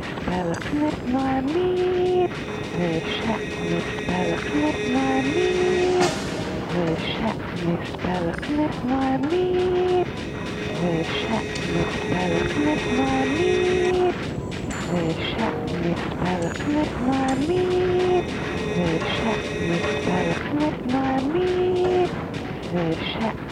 development my meat. The chef development my meat. The chef development my meat. The chef development my meat. The chef development my meat. The chef development my meat. The chef